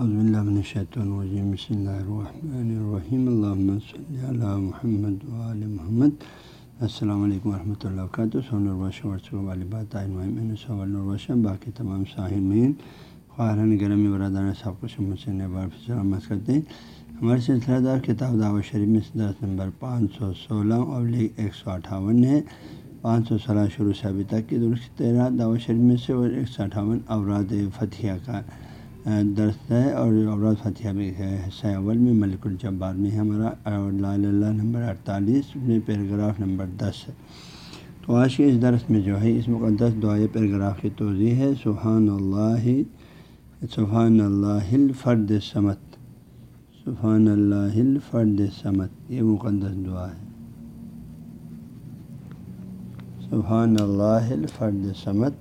الرحیم بسم اللہ الرحمن الرحیم اللہ صلی اللہ محمد علیہ محمد السلام علیکم ورحمۃ اللہ وبرکاتہ سون الرباشہ والی بات الرباشہ باقی تمام ساحمین خواہران گرم برادر صاحب کو شمع سے نبار سلامت کرتے ہیں ہمارے سلسلہ دار کتاب دعوت شریف میں درس نمبر پانچ سو سولہ ابلیغ ایک سو اٹھاون ہے پانچ سو سولہ شروع سے ابھی تک کی درست تیرہ دعوت شریف میں سے اور ایک سو اٹھاون اوراد فتح کا درست ہے اور اوراد فتح بھی ہے، حصہ اول میں ملک الجبار میں ہمارا لال اللہ نمبر اڑتالیس، میں پیراگراف نمبر دس ہے۔ تو آج کے اس درس میں جو ہے، اس مقدس دعائے پیراگراف کی توضیع ہے، سبحان اللہ سبحان اللہ الفرد سمت سبحان اللہ الفرد سمت یہ مقدس دعا ہے۔ سبحان اللہ الفرد سمت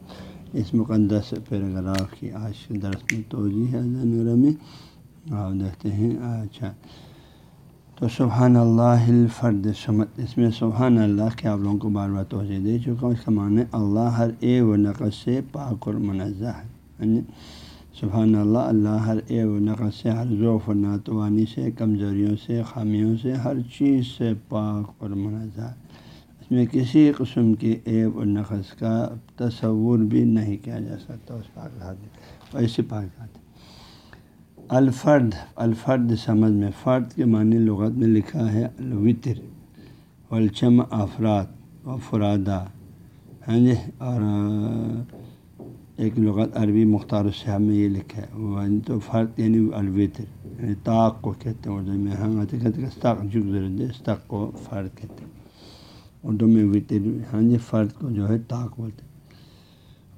اس مقدس پیراگراف کی آج کے درس میں توجہ ہے میں آپ دیکھتے ہیں اچھا۔ تو سبحان اللہ الفرد سمت اس میں سبحان اللہ کے آپ لوگوں کو بار بار توجہ دے چکا ہوں۔ اس کا معنی اللہ ہر اے و نقص سے پاک اور منزہ ہے۔ یعنی سبحان اللہ اللہ ہر اے و نقص سے، ہر ذوف و ناتوانی سے، کمزوریوں سے، خامیوں سے، ہر چیز سے پاک اور منزہ ہے۔ میں کسی قسم کے عیب و نقص کا تصور بھی نہیں کیا جا سکتا، اس پاک ذات ایسے پاک ذات الفرد الفرد سمجھ میں، فرد کے معنی لغت میں لکھا ہے الوطر والچم افراد و فرادہ۔ ہاں جی؟ اور ایک لغت عربی مختار الصحب میں یہ لکھا ہے تو فرد یعنی الوطر یعنی طاق کو کہتے ہیں۔ اردو میں ہاں کہتے ہیں استق کو فرد کہتے ہیں۔ اردو میں وطر ہاں جی فرد کو جو ہے طاق بولتے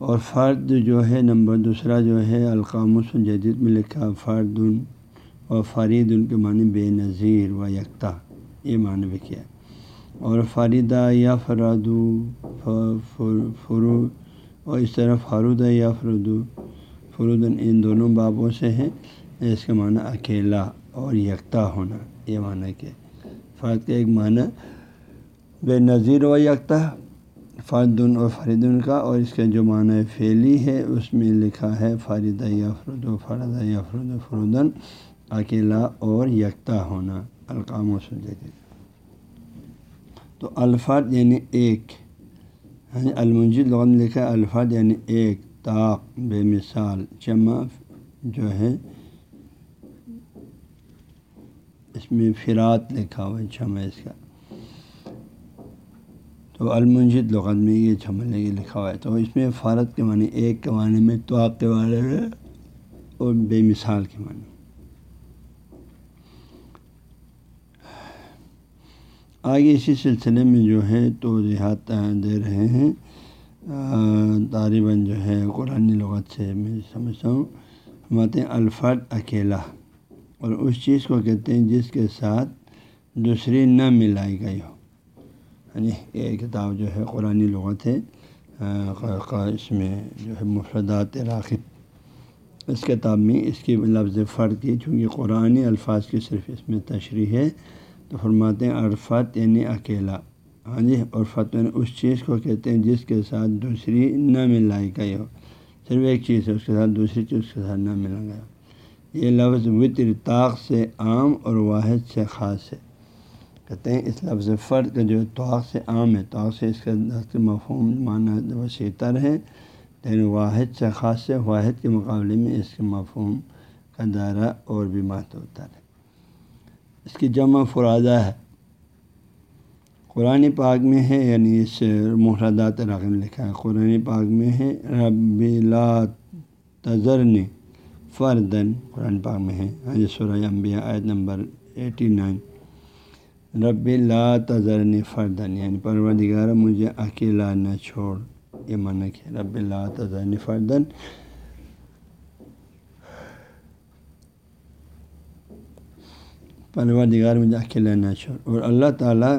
اور فرد جو ہے، نمبر دوسرا جو ہے القامس جدید میں لکھا فرد اور فرید ان کے معنی بے نظیر و یکتا، یہ معنی بھی کیا ہے۔ اور فریدہ یا فرادو فرو، اور اس طرح فارود یا فرودو فرود ان دونوں بابوں سے ہے اس کا معنی اکیلا اور یکتا ہونا، یہ معنی کہ فرد کا ایک معنی بے نظیر و یکتا، فردن و فریدن کا، اور اس کا جو معنی فعلی ہے، اس میں لکھا ہے فارد یفرد و فرد یفرد و فردن، اکیلا اور یکتا ہونا، القام و سجد تو الفرد یعنی ایک ہاں المنجد لغت میں لکھا ہے الفرد یعنی ایک، طاق، بے مثال، جمع جو ہے، اس میں فرات لکھا ہوا ہے، جمع اس کا۔ تو المنجد لغت میں یہ چھملنے یہ لکھا ہوا ہے۔ تو اس میں فارت کے معنی ایک کے معنی میں توق کے بارے میں اور بے مثال کے معنی آگے اسی سلسلے میں جو ہے تو دیہات دے رہے ہیں۔ طالباً جو ہے قرآن لغت سے میں سمجھتا ہوں۔ ہمارے ہیں الفرد اکیلا۔ اور اس چیز کو کہتے ہیں جس کے ساتھ دوسری نہ ملائی گئی ہو۔ یعنی یہ کتاب جو ہے قرآن لغت ہے اس میں جو ہے مفردات راغب اس کتاب میں اس کی لفظ فرد کی، چونکہ قرآن الفاظ کی صرف اس میں تشریح ہے، تو فرماتے ہیں عرفت یعنی اکیلا۔ ہاں جی عرفت یعنی اس چیز کو کہتے ہیں جس کے ساتھ دوسری نہ ملائی گئی ہو۔ صرف ایک چیز ہے، اس کے ساتھ دوسری چیز، اس کے ساتھ نہ ملا گیا یہ لفظ وطر طاق سے عام اور واحد سے خاص ہے۔ کہتے ہیں اس لفظ فرد کا جو توق سے عام ہے توق سے اس کا مفہوم معنی وسیع تر ہے لیکن یعنی واحد سے خاص سے واحد کے مقابلے میں اس کے مفہوم کا دائرہ اور بھی محدود ہے اس کی جمع فرادہ ہے۔ قرآن پاک میں ہے یعنی اس محردات رقم لکھا ہے۔ قرآن پاک میں ہے، رب لا تذرنی فردن قرآن پاک میں ہے سورہ انبیاء عید نمبر ایٹی نائن رب لا تذرنی فردن یعنی پروردگار مجھے اکیلا نہ چھوڑ۔ یہ منق ہے رب لا تذرنی فردن۔ پروردگار مجھے اکیلا نہ چھوڑ۔ اور اللہ تعالیٰ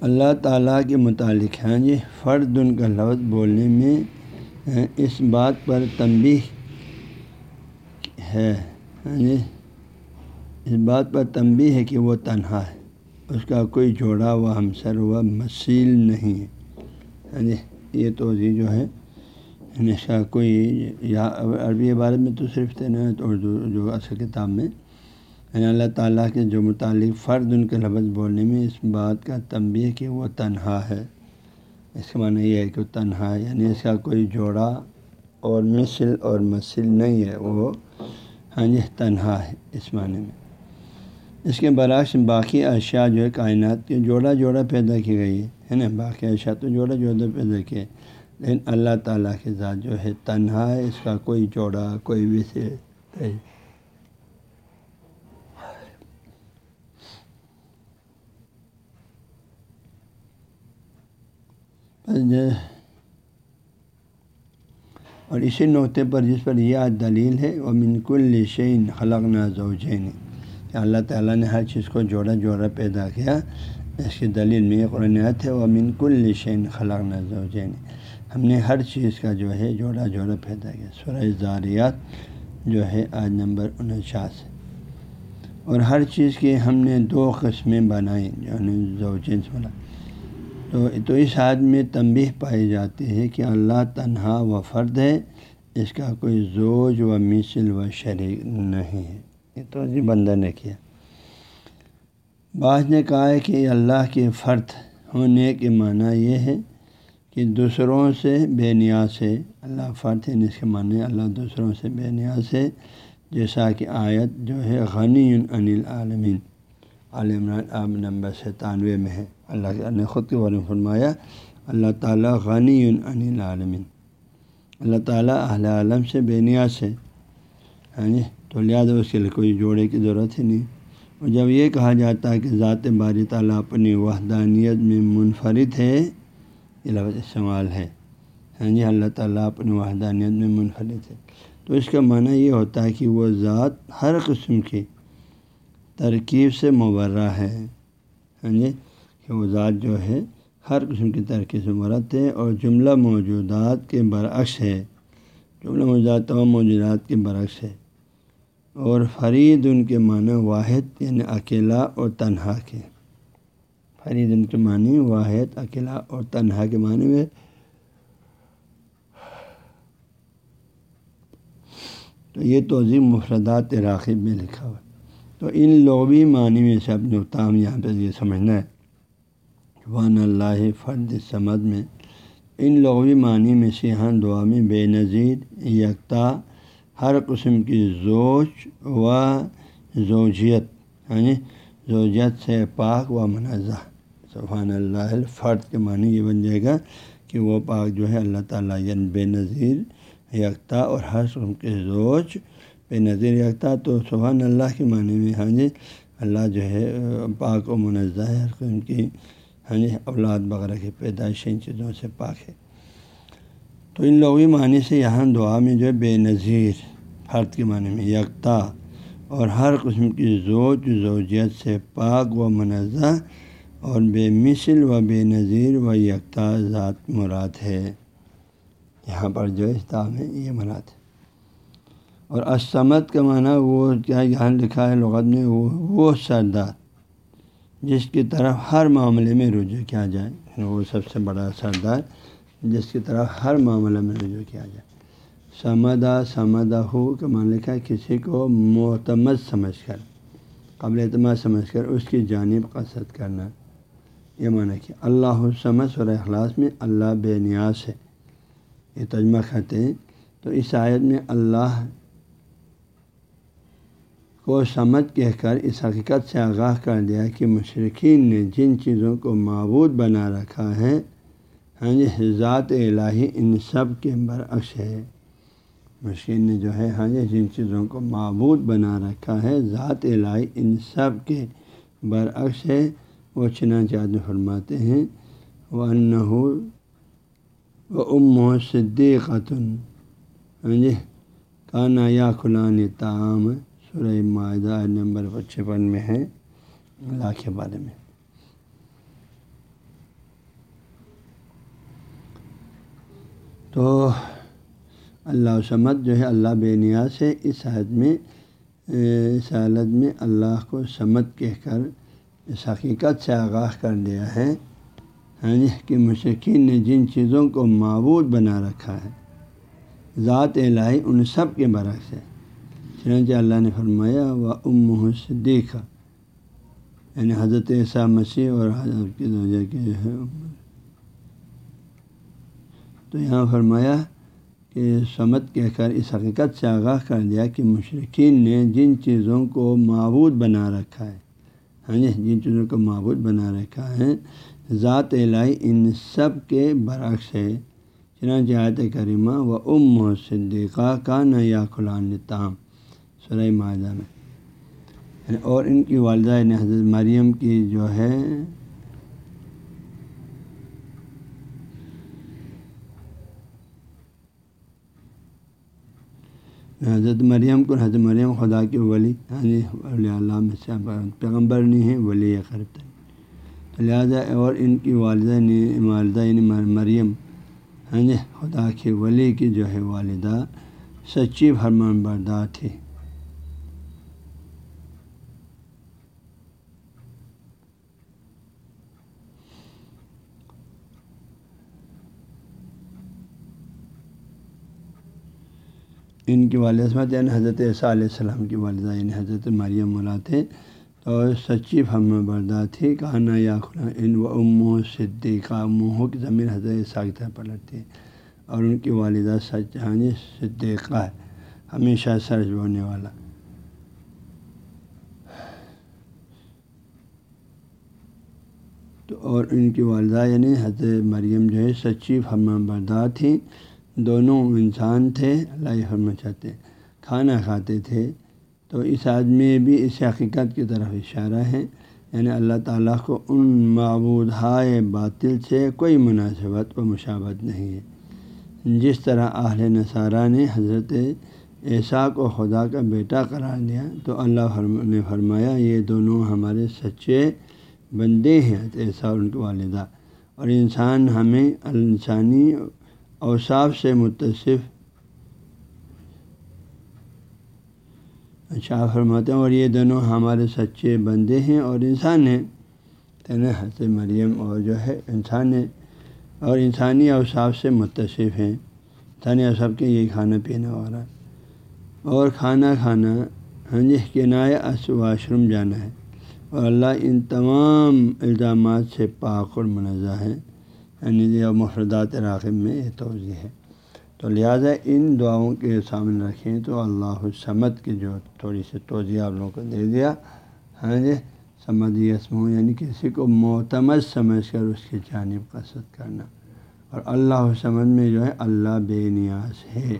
اللہ تعالیٰ کے متعلق ہیں۔ جی فرد ان کا لفظ بولنے میں اس بات پر تنبیہ ہے۔ جی اس بات پر تنبی ہے کہ وہ تنہا ہے۔ اس کا کوئی جوڑا ہوا ہمسر ہوا مسیل نہیں ہے۔ ہاں جی یہ توضیع جو ہے یعنی اس کا کوئی یا عربی عبارت میں تو صرف تینت اردو جو اصل کتاب میں۔ یعنی اللہ تعالیٰ کے جو متعلق فرد ان کے لفظ بولنے میں اس بات کا تنبیہ کہ وہ تنہا ہے۔ اس کا معنی یہ ہے کہ وہ تنہا ہے یعنی اس کا کوئی جوڑا اور مثل اور مسل نہیں ہے۔ وہ ہاں جی تنہا ہے اس معنی میں۔ اس کے برعکس باقی اشیاء جو ہے کائنات کے جوڑا جوڑا پیدا کی گئی ہے نا؟ باقی اشیاء تو جوڑا جوڑا پیدا کیے۔ لیکن اللہ تعالیٰ کے ذات جو ہے تنہا ہے، اس کا کوئی جوڑا، کوئی بھی سے اور اسی نقطے پر جس پر یہ دلیل ہے وہ منکل شعین خلق نا زوجین۔ کہ اللہ تعالیٰ نے ہر چیز کو جوڑا جوڑا پیدا کیا۔ اس کی دلیل میں قرآنت ہے وہ منکل شعین خلق نا زوجین۔ ہم نے ہر چیز کا جو ہے جوڑا جوڑا پیدا کیا۔ سورہ زاریات جو ہے آج نمبر انچاس۔ اور ہر چیز کی ہم نے دو قسمیں بنائیں جو زوجین بولا تو تو اس حد میں تنبیہ پائی جاتی ہے کہ اللہ تنہا و فرد ہے، اس کا کوئی زوج و مثل و شریک نہیں ہے۔ یہ تو جی بندہ نے کیا۔ بعض نے کہا ہے کہ اللہ کے فرد ہونے کے معنی یہ ہے کہ دوسروں سے بے نیاز ہے۔ اللہ فرد ہے اس کے معنی اللہ دوسروں سے بے نیاز ہے۔ جیسا کہ آیت جو ہے، غنی انل عالمین عالمران آب نمبر ستانوے میں ہے۔ اللہ نے خود کے بارے میں فرمایا، اللہ تعالیٰ غنی انل عالمین اللہ تعالیٰ اہل عالم سے بے نیاز ہے۔ ہاں جی؟ تو لہٰذا اس کے لیے کوئی جوڑے کی ضرورت ہی نہیں۔ اور جب یہ کہا جاتا ہے کہ ذات باری تعالیٰ اپنی وحدانیت میں منفرد ہے، یہ لفظ استعمال ہے۔ ہاں جی؟ اللہ تعالیٰ اپنی وحدانیت میں منفرد ہے۔ تو اس کا معنی یہ ہوتا ہے کہ وہ ذات ہر قسم کی ترکیب سے مبرہ ہے۔ ہاں جی؟ کہ وہ ذات جو ہے، ہر قسم کی ترکیب سے مرت ہے اور جملہ موجودات کے برعکس ہے۔ جملہ موجودات تمام موجودات کے برعکس ہے۔ اور فرید ان کے معنی واحد یعنی اکیلا اور تنہا کے۔ فرید ان کے معنی واحد، اکیلا اور تنہا کے معنی میں۔ تو یہ توضیع مفردات راغب میں لکھا ہوا تو ان لغوی معنی میں سے اپنے اتام یہاں پہ یہ سمجھنا ہے۔ وان اللہ فرد سمد میں۔ ان لغوی معنی میں سے یہاں دعا میں بے نظیر، یکتا، ہر قسم کی زوج و زوجیت یعنی زوجیت سے پاک و منازع سبحان اللہ فرد کے معنی یہ بن جائے گا کہ وہ پاک جو ہے اللہ تعالیٰ یعنی بے نظیر، یکتا اور ہر قسم کے زوج بے نظیر، یکتا۔ تو سبحان اللہ کے معنی میں ہاں جی اللہ جو ہے پاک و منزہ ہے، ہر قسم کی ہاں جی اولاد وغیرہ کی پیدائش ان چیزوں سے پاک ہے۔ تو ان لغوی معنی سے یہاں دعا میں جو ہے بے نظیر فرد کے معنی میں یکتا، اور ہر قسم کی زوج، زوجیت سے پاک و منزہ، اور بے مثل و بے نظیر و یکتا ذات مراد ہے۔ یہاں پر جو استعمال ہے یہ مراد ہے۔ اور اسمت کا معنی وہ کیا یہاں لکھا ہے لغت میں وہ وہ سردار جس کی طرف ہر معاملے میں رجوع کیا جائے یعنی وہ سب سے بڑا سردار جس کی طرف ہر معاملے میں رجوع کیا جائے۔ سمدا سمدہ ہو کا مان لکھا ہے کسی کو معتمد سمجھ کر قبل اعتماد سمجھ کر اس کی جانب قصد کرنا۔ یہ معنی کہ اللہ سمجھ اور اخلاص میں اللہ بے نیاز ہے۔ یہ تجمہ کرتے ہیں۔ تو اس آیت میں اللہ کو سمجھ کہہ کر اس حقیقت سے آگاہ کر دیا کہ مشرقین نے جن چیزوں کو معبود بنا رکھا ہے ہاں جی ذات الہی ان سب کے برعکس ہے۔ مشین نے جو ہے ہاں جی جن چیزوں کو معبود بنا رکھا ہے، ذات الہی ان سب کے برعکس ہے۔ وہ چنا چاد فرماتے ہیں وہ انہو و ام و صدیقتن ہاں جی کانا یا کھلان تعام سورہ معاہدہ نمبر پچپن میں ہے، اللہ کے بارے میں۔ تو اللہ سمت جو ہے، اللہ بے نیاز ہے۔ اس حد میں، اس حالت میں اللہ کو سمت کہہ کر اس حقیقت سے آگاہ کر دیا ہے یعنی کہ مشکین نے جن چیزوں کو معبود بنا رکھا ہے، ذات الہی ان سب کے برعکس ہے۔ چنانچہ اللہ نے فرمایا، و ام صدیقہ یعنی حضرت عیسیٰ مسیح اور حضرت کے کے جو ہے۔ تو یہاں فرمایا کہ سمت کہہ کر اس حقیقت سے آگاہ کر دیا کہ مشرقین نے جن چیزوں کو معبود بنا رکھا ہے ہاں جی جن چیزوں کو معبود بنا رکھا ہے، ذات الہی ان سب کے برعکس ہے۔ چنانچہ آیت کریمہ، و ام صدیقہ کا نہ یا کھلان تام سرح معاہدہ میں۔ یعنی اور ان کی والدہ یعنی حضرت مریم کی جو ہے، حضرت مریم کو، حضرت مریم خدا کے ولی ہاں ولی اللہ میں سے پیغمبر نہیں ہے ولی خرب لہٰذا اور ان کی والدہ نے والدہ یعنی مریم ہاں جی خدا کے ولی کی جو ہے والدہ، سچی فرمان بردار تھی ان کی والد عصمت یعنی حضرت عیسیٰ علیہ السلام کی والدہ یعنی حضرت مریم مولا تھے۔ تو سچی فہم بردار تھی کہنا یا خلا ان و ام صدیقہ منہ کی زمین حضرت عیسیٰ کی طرف پلٹتی ہے۔ اور ان کی والدہ سچ ہانی صدیقہ ہے، ہمیشہ سرج بونے والا۔ تو اور ان کی والدہ یعنی حضرت مریم جو ہے، سچی فرما بردار تھیں دونوں انسان تھے، اللہ فرما چاہتے، کھانا کھاتے تھے۔ تو اس آدمی بھی اس حقیقت کی طرف اشارہ ہے یعنی اللہ تعالیٰ کو ان معبود ہائے باطل سے کوئی مناسبت و مشابت نہیں ہے۔ جس طرح اہل نصارہ نے حضرت عیسیٰ کو خدا کا بیٹا قرار دیا، تو اللہ نے فرمایا، یہ دونوں ہمارے سچے بندے ہیں عیسیٰ اور ان کے والدہ۔ اور انسان ہمیں انسانی اوصاف سے متصف۔ اچھا فرماتے ہیں، اور یہ دونوں ہمارے سچے بندے ہیں اور انسان ہیں۔ تین حضرت مریم اور جو ہے انسان ہے اور انسانی اوصاف سے متصف ہیں۔ انسانی اوصاف کے یہ کھانا پینا والا۔ اور کھانا کھانا ہاں جی کنایا اس واشروم جانا ہے۔ اور اللہ ان تمام الزامات سے پاک اور منظہ ہے یعنی جو مفردات راغب میں یہ توضیع ہے۔ تو لہٰذا ان دعاؤں کے سامنے رکھیں تو اللہ سمت کی جو تھوڑی سی توضیع آپ لوگوں کو دے دیا۔ ہاں جی سمد یسم یعنی کسی کو معتمد سمجھ کر اس کی جانب قصد کرنا۔ اور اللہ سمجھ میں جو ہے، اللہ بے نیاز ہے۔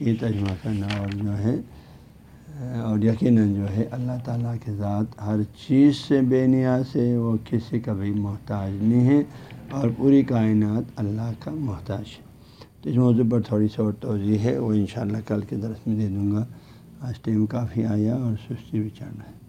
یہ ترجمہ کرنا اور جو ہے، اور یقیناً جو ہے، اللہ تعالیٰ کے ذات ہر چیز سے بے نیاز ہے، وہ کسی کا بھی محتاج نہیں ہے۔ اور پوری کائنات اللہ کا محتاج ہے۔ تو اس موضوع پر تھوڑی سی اور توضیع ہے۔ وہ انشاءاللہ کل کے درس میں دے دوں گا۔ آج ٹائم کافی آیا اور سستی بھی چڑھنا ہے۔